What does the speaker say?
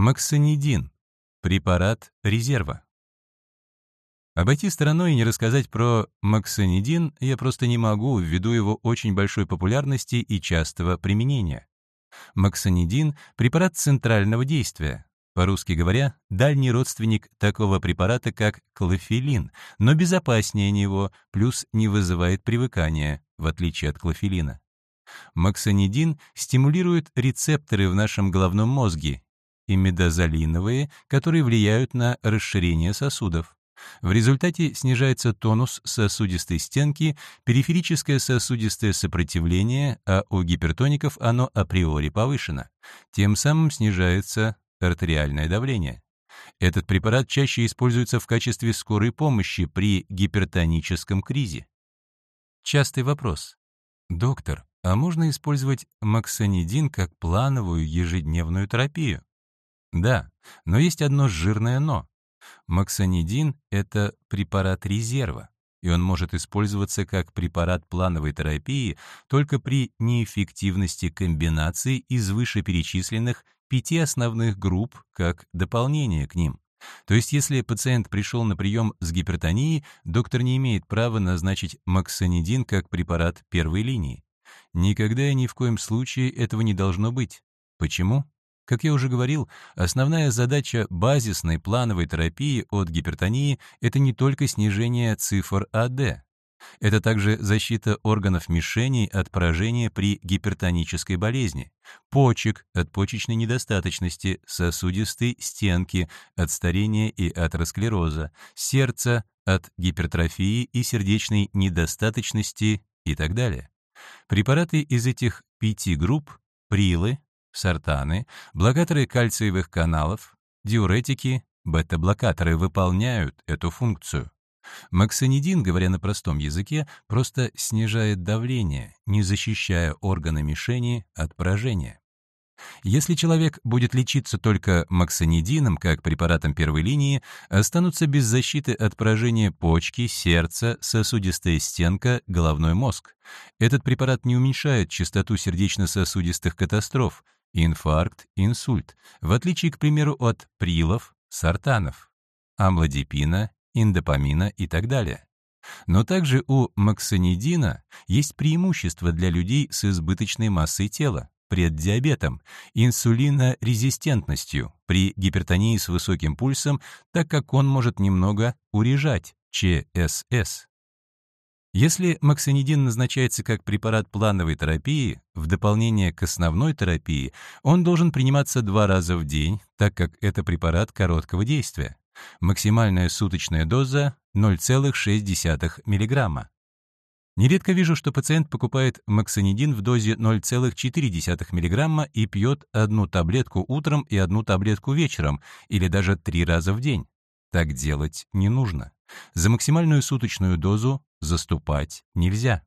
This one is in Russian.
Максонидин. Препарат резерва. Обойти стороной и не рассказать про максонидин я просто не могу ввиду его очень большой популярности и частого применения. Максонидин — препарат центрального действия. По-русски говоря, дальний родственник такого препарата, как клофелин, но безопаснее него, плюс не вызывает привыкания, в отличие от клофелина. Максонидин стимулирует рецепторы в нашем головном мозге, имидазолиновые, которые влияют на расширение сосудов. В результате снижается тонус сосудистой стенки, периферическое сосудистое сопротивление, а у гипертоников оно априори повышено. Тем самым снижается артериальное давление. Этот препарат чаще используется в качестве скорой помощи при гипертоническом кризе. Частый вопрос. Доктор, а можно использовать максонидин как плановую ежедневную терапию? Да, но есть одно жирное «но». Максонидин — это препарат резерва, и он может использоваться как препарат плановой терапии только при неэффективности комбинаций из вышеперечисленных пяти основных групп как дополнение к ним. То есть если пациент пришел на прием с гипертонией, доктор не имеет права назначить максонидин как препарат первой линии. Никогда и ни в коем случае этого не должно быть. Почему? Как я уже говорил, основная задача базисной плановой терапии от гипертонии — это не только снижение цифр АД. Это также защита органов мишеней от поражения при гипертонической болезни, почек от почечной недостаточности, сосудистой стенки от старения и атеросклероза, сердца от гипертрофии и сердечной недостаточности и так далее. Препараты из этих пяти групп — прилы, сортаны, блокаторы кальциевых каналов, диуретики, бета-блокаторы выполняют эту функцию. Максонидин, говоря на простом языке, просто снижает давление, не защищая органы мишени от поражения. Если человек будет лечиться только максонидином, как препаратом первой линии, останутся без защиты от поражения почки, сердца, сосудистая стенка, головной мозг. Этот препарат не уменьшает частоту сердечно-сосудистых катастроф, инфаркт, инсульт, в отличие, к примеру, от прилов, сортанов, амлодипина, индопамина и так далее. Но также у максонидина есть преимущество для людей с избыточной массой тела, преддиабетом, инсулинорезистентностью, при гипертонии с высоким пульсом, так как он может немного урежать ЧСС. Если максонидин назначается как препарат плановой терапии, в дополнение к основной терапии, он должен приниматься два раза в день, так как это препарат короткого действия. Максимальная суточная доза 0,6 мг. Нередко вижу, что пациент покупает максонидин в дозе 0,4 мг и пьет одну таблетку утром и одну таблетку вечером, или даже три раза в день. Так делать не нужно. За максимальную суточную дозу заступать нельзя.